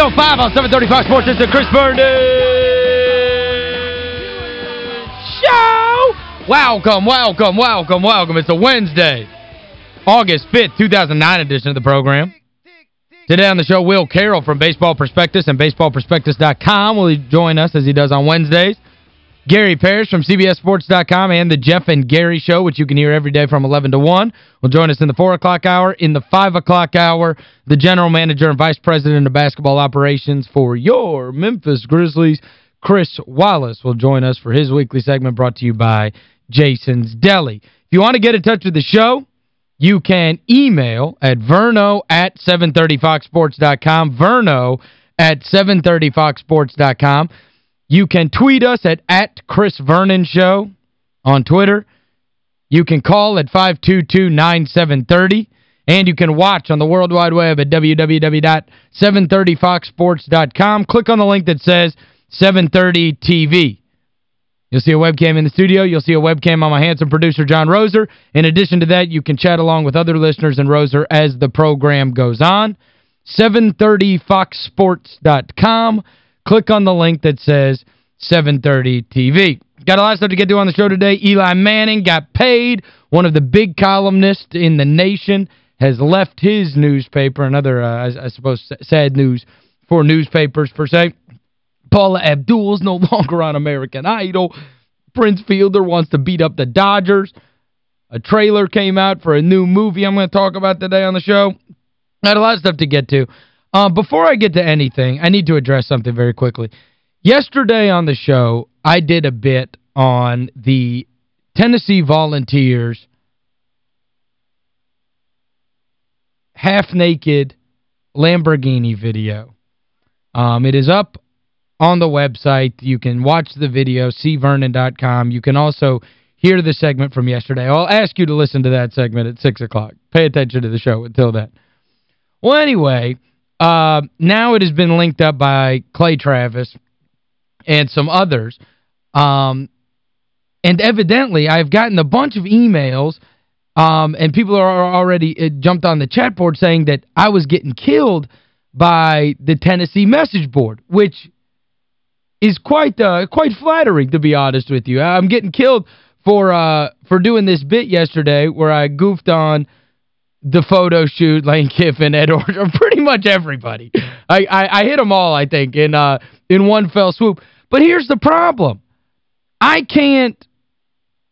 305 on 735 Sports. It's the Chris Vernon Show! Welcome, welcome, welcome, welcome. It's a Wednesday, August 5th, 2009 edition of the program. Today on the show, Will Carroll from Baseball Prospectus and BaseballProspectus.com will join us as he does on Wednesdays. Gary Parrish from CBSSports.com and the Jeff and Gary Show, which you can hear every day from 11 to 1, will join us in the 4 o'clock hour. In the 5 o'clock hour, the general manager and vice president of basketball operations for your Memphis Grizzlies, Chris Wallace, will join us for his weekly segment brought to you by Jason's Deli. If you want to get in touch with the show, you can email at verno at 730foxsports.com, verno at 730foxsports.com. You can tweet us at, at Chris Vernon Show on Twitter. You can call at 522-9730. And you can watch on the World Wide Web at www.730foxsports.com. Click on the link that says 730 TV. You'll see a webcam in the studio. You'll see a webcam on my handsome producer, John Roser. In addition to that, you can chat along with other listeners and Roser as the program goes on. 730foxsports.com. Click on the link that says 730 TV. Got a lot of stuff to get to on the show today. Eli Manning got paid. One of the big columnists in the nation has left his newspaper. Another, uh, I, I suppose, sad news for newspapers, per se. Paula Abdul's no longer on American Idol. Prince Fielder wants to beat up the Dodgers. A trailer came out for a new movie I'm going to talk about today on the show. Got a lot of stuff to get to. Uh, before I get to anything, I need to address something very quickly. Yesterday on the show, I did a bit on the Tennessee Volunteers half-naked Lamborghini video. Um, it is up on the website. You can watch the video, cvernon.com. You can also hear the segment from yesterday. I'll ask you to listen to that segment at 6 o'clock. Pay attention to the show until then. Well, anyway, uh, now it has been linked up by Clay Travis and some others. Um, and evidently, I've gotten a bunch of emails um, and people are already uh, jumped on the chat board saying that I was getting killed by the Tennessee message board, which is quite uh, quite flattering, to be honest with you. I'm getting killed for uh, for doing this bit yesterday where I goofed on the photo shoot, Lane Kiffin, Ed Orgeron, pretty much everybody. I, I, I hit them all, I think, in, uh, in one fell swoop. But here's the problem. I can't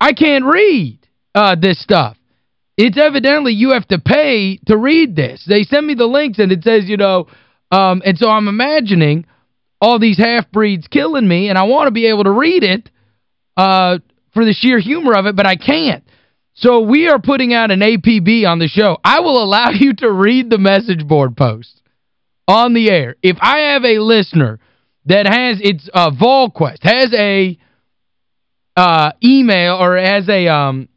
I can't read uh, this stuff. It's evidently you have to pay to read this. They send me the links and it says, you know, um, and so I'm imagining all these half-breeds killing me and I want to be able to read it uh, for the sheer humor of it, but I can't. So we are putting out an APB on the show. I will allow you to read the message board post on the air. If I have a listener that has its uh, VolQuest, has a uh, email or has a um,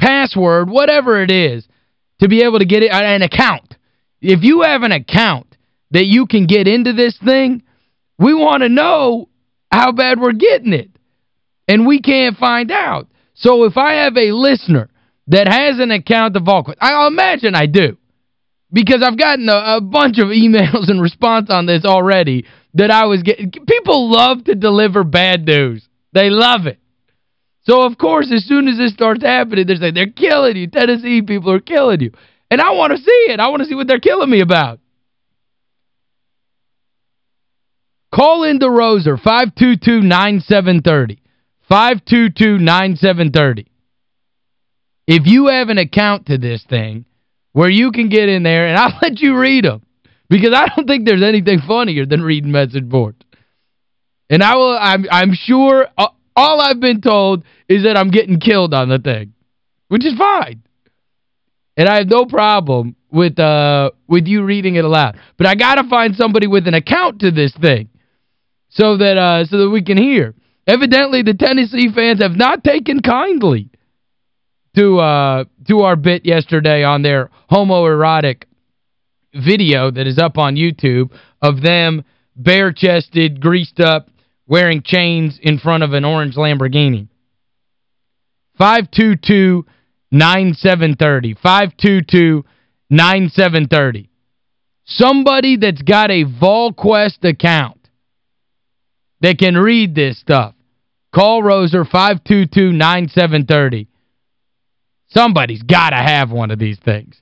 password, whatever it is, to be able to get it an account. If you have an account that you can get into this thing, we want to know how bad we're getting it. And we can't find out. So if I have a listener that has an account of VolQuest, I'll imagine I do. Because I've gotten a, a bunch of emails in response on this already that I was getting. People love to deliver bad news. They love it. So, of course, as soon as this starts happening, they're saying, they're killing you. Tennessee people are killing you. And I want to see it. I want to see what they're killing me about. Call in to Roser, 522-9730. 522-9730. If you have an account to this thing where you can get in there, and I'll let you read them. Because I don't think there's anything funnier than reading message boards. And I will I'm I'm sure uh, all I've been told is that I'm getting killed on the thing, which is fine. And I have no problem with uh with you reading it aloud. But I got to find somebody with an account to this thing so that uh so that we can hear. Evidently the Tennessee fans have not taken kindly to uh to our bit yesterday on their homoerotic video that is up on YouTube of them bare-chested, greased up, wearing chains in front of an orange Lamborghini. 522 9730. 522 9730. Somebody that's got a VolQuest account that can read this stuff. Call Roser 522 9730. Somebody's got to have one of these things.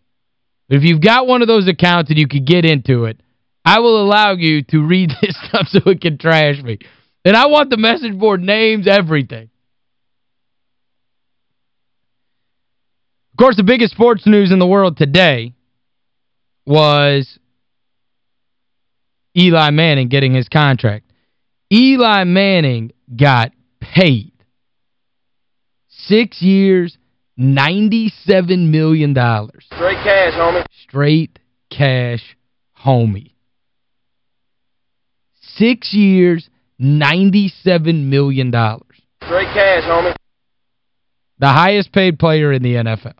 If you've got one of those accounts and you can get into it, I will allow you to read this stuff so it can trash me. And I want the message board names, everything. Of course, the biggest sports news in the world today was Eli Manning getting his contract. Eli Manning got paid. Six years, $97 million. Straight cash, homie. Straight cash, homie. Six years, $97 million. Straight cash, homie. The highest paid player in the NFL.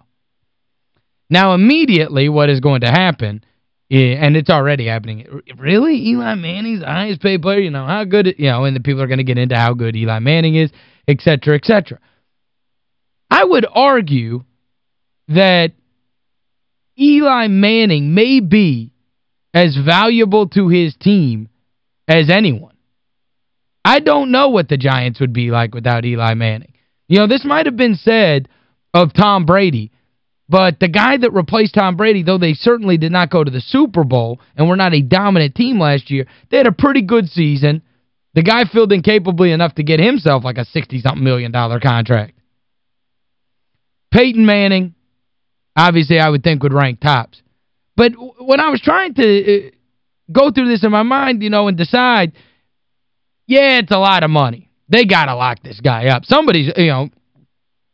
Now, immediately, what is going to happen, and it's already happening, really? Eli Manning's highest paid player? You know, how good, you know, and the people are going to get into how good Eli Manning is, et cetera, et cetera. I would argue that Eli Manning may be as valuable to his team as anyone. I don't know what the Giants would be like without Eli Manning. You know, this might have been said of Tom Brady, but the guy that replaced Tom Brady, though they certainly did not go to the Super Bowl and were not a dominant team last year, they had a pretty good season. The guy filled in capably enough to get himself like a 60-something million dollar contract. Peyton Manning, obviously I would think would rank tops. But when I was trying to uh, go through this in my mind, you know, and decide, yeah, it's a lot of money. They got to lock this guy up. Somebody's, you know,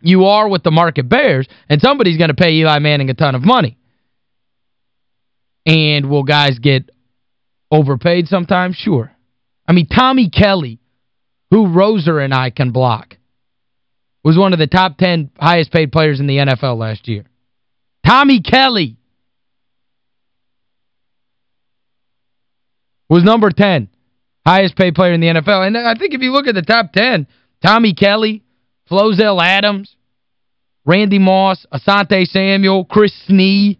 you are what the market bears, and somebody's going to pay Eli Manning a ton of money. And will guys get overpaid sometimes? Sure. I mean, Tommy Kelly, who Roser and I can block, was one of the top 10 highest paid players in the NFL last year. Tommy Kelly was number 10, highest paid player in the NFL. And I think if you look at the top 10, Tommy Kelly, Flozell Adams, Randy Moss, Asante Samuel, Chris Snee,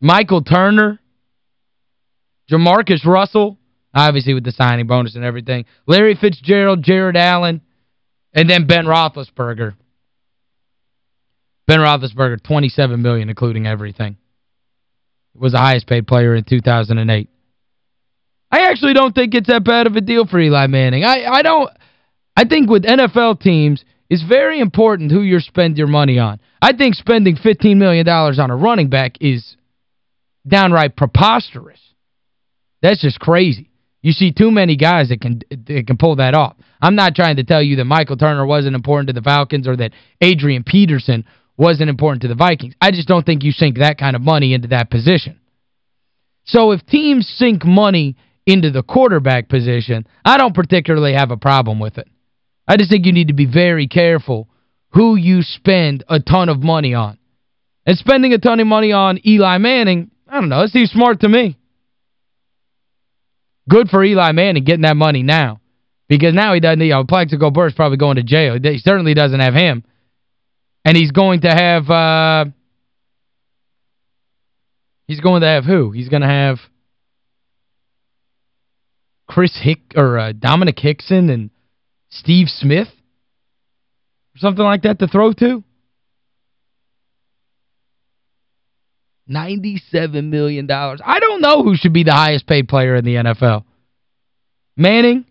Michael Turner, Jamarcus Russell, obviously with the signing bonus and everything, Larry Fitzgerald, Jared Allen, and then Ben Roethlisberger. Ben Roethlisberger, 27 million, including everything. Was the highest paid player in 2008. I actually don't think it's that bad of a deal for Eli Manning. I, I don't I think with NFL teams, it's very important who you spend your money on. I think spending $15 million on a running back is downright preposterous. That's just crazy. You see too many guys that can that can pull that off. I'm not trying to tell you that Michael Turner wasn't important to the Falcons or that Adrian Peterson wasn't important to the Vikings. I just don't think you sink that kind of money into that position. So if teams sink money into the quarterback position, I don't particularly have a problem with it. I just think you need to be very careful who you spend a ton of money on. And spending a ton of money on Eli Manning, I don't know, it seems smart to me. Good for Eli Manning getting that money now. Because now he doesn't, you know, Plaxico Burress probably going to jail. He certainly doesn't have him. And he's going to have, uh, he's going to have who? He's going to have Chris Hick, or uh, Domenik Hixon and Steve Smith? Or something like that to throw to? 97 million. dollars. I don't know who should be the highest paid player in the NFL. Manning?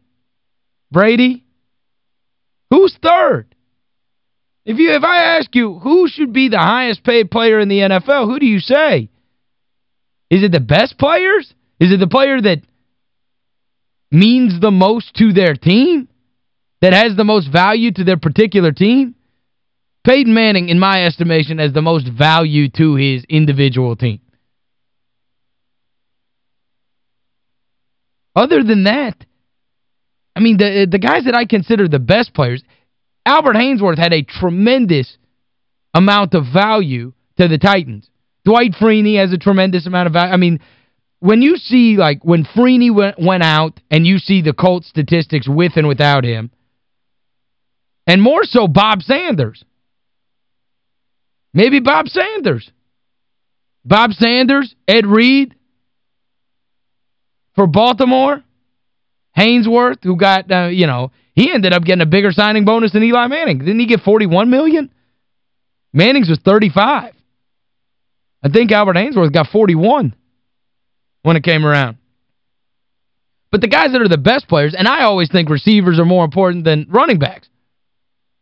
Brady? Who's third? If you if I ask you who should be the highest paid player in the NFL, who do you say? Is it the best players? Is it the player that means the most to their team? That has the most value to their particular team? Peyton Manning, in my estimation, has the most value to his individual team. Other than that, I mean, the the guys that I consider the best players, Albert Haynesworth had a tremendous amount of value to the Titans. Dwight Freeney has a tremendous amount of value. I mean, when you see, like, when Freeney went, went out and you see the Colts statistics with and without him, and more so Bob Sanders. Maybe Bob Sanders. Bob Sanders, Ed Reed for Baltimore. Haynesworth, who got, uh, you know, he ended up getting a bigger signing bonus than Eli Manning. Didn't he get 41 million? Manning's was 35 I think Albert Haynesworth got 41 when it came around. But the guys that are the best players, and I always think receivers are more important than running backs.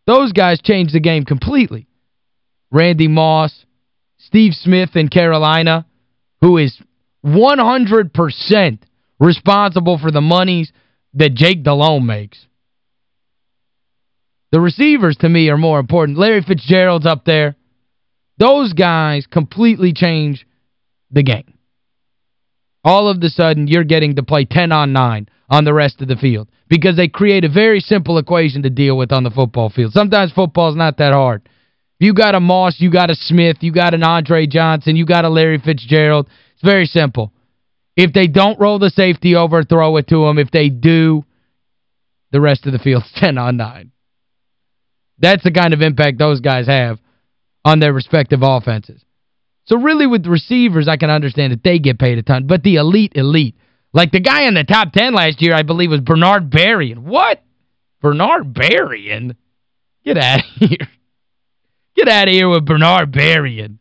Those guys changed the game completely. Randy Moss, Steve Smith in Carolina, who is 100% responsible for the monies that Jake Delhomme makes. The receivers, to me, are more important. Larry Fitzgerald's up there. Those guys completely change the game. All of a sudden, you're getting to play 10 on 9 on the rest of the field because they create a very simple equation to deal with on the football field. Sometimes football's not that hard. You got a Moss, you got a Smith, you got an Andre Johnson, you got a Larry Fitzgerald. It's very simple. If they don't roll the safety over, throw it to them. If they do, the rest of the field's 10 on 9. That's the kind of impact those guys have on their respective offenses. So really with receivers, I can understand that they get paid a ton. But the elite, elite. Like the guy in the top 10 last year, I believe, was Bernard Berrian. What? Bernard Berrian? Get out of here. Get out of here with Bernard Berrian.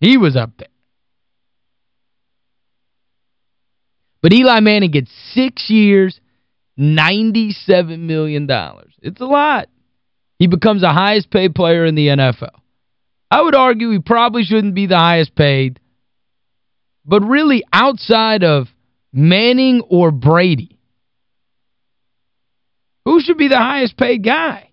He was up there. But Eli Manning gets six years, 97 million. dollars. It's a lot. He becomes the highest paid player in the NFL. I would argue he probably shouldn't be the highest paid. But really, outside of Manning or Brady, who should be the highest paid guy?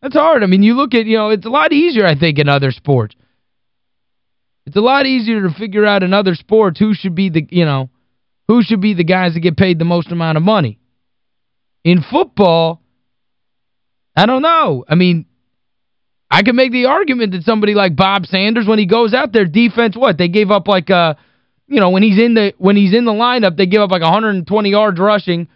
That's hard. I mean, you look at, you know, it's a lot easier, I think, in other sports. It's a lot easier to figure out in other sports who should be the, you know, who should be the guys that get paid the most amount of money. In football, I don't know. I mean, I can make the argument that somebody like Bob Sanders, when he goes out there, defense, what? They gave up like, uh, you know, when he's in the when he's in the lineup, they give up like 120 yards rushing.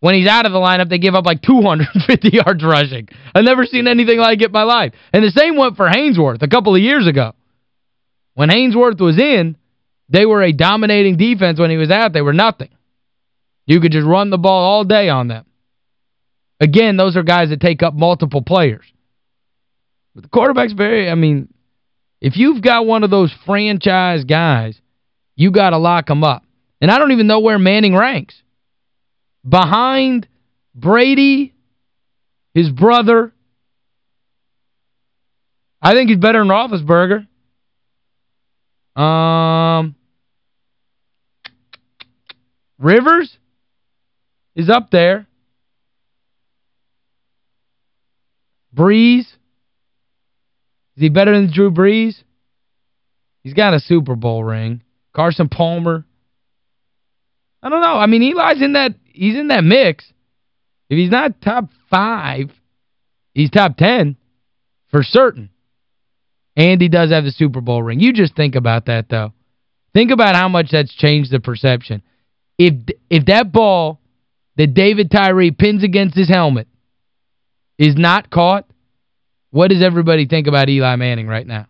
When he's out of the lineup, they give up like 250 yards rushing. I've never seen anything like it in my life. And the same went for Haynesworth a couple of years ago. When Haynesworth was in, they were a dominating defense. When he was out, they were nothing. You could just run the ball all day on them. Again, those are guys that take up multiple players. But the quarterback's very, I mean, if you've got one of those franchise guys, you got to lock them up. And I don't even know where Manning ranks. Behind Brady, his brother, I think he's better than Roethlisberger. Um, Rivers is up there. Brees. Is he better than Drew Brees? He's got a Super Bowl ring. Carson Palmer. I don't know. I mean, Eli's in that he's in that mix. If he's not top five, he's top 10 for certain. And he does have the Super Bowl ring. You just think about that, though. Think about how much that's changed the perception. If if that ball that David Tyree pins against his helmet is not caught, what does everybody think about Eli Manning right now?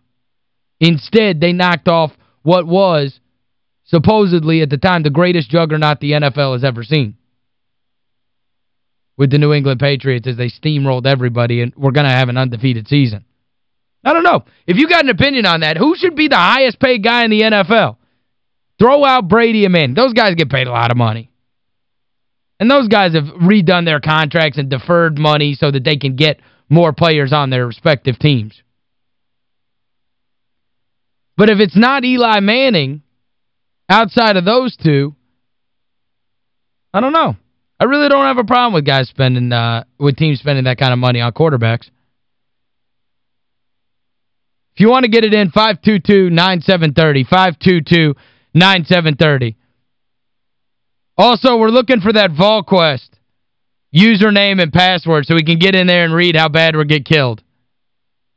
Instead, they knocked off what was supposedly at the time the greatest juggernaut the NFL has ever seen with the New England Patriots as they steamrolled everybody and we're going to have an undefeated season. I don't know. If you got an opinion on that, who should be the highest paid guy in the NFL? Throw out Brady and Manning. Those guys get paid a lot of money. And those guys have redone their contracts and deferred money so that they can get more players on their respective teams. But if it's not Eli Manning, outside of those two, I don't know. I really don't have a problem with guys spending, uh, with teams spending that kind of money on quarterbacks. If you want to get it in, 522-9730, 522-9730. Also, we're looking for that VolQuest username and password so we can get in there and read how bad we'll get killed.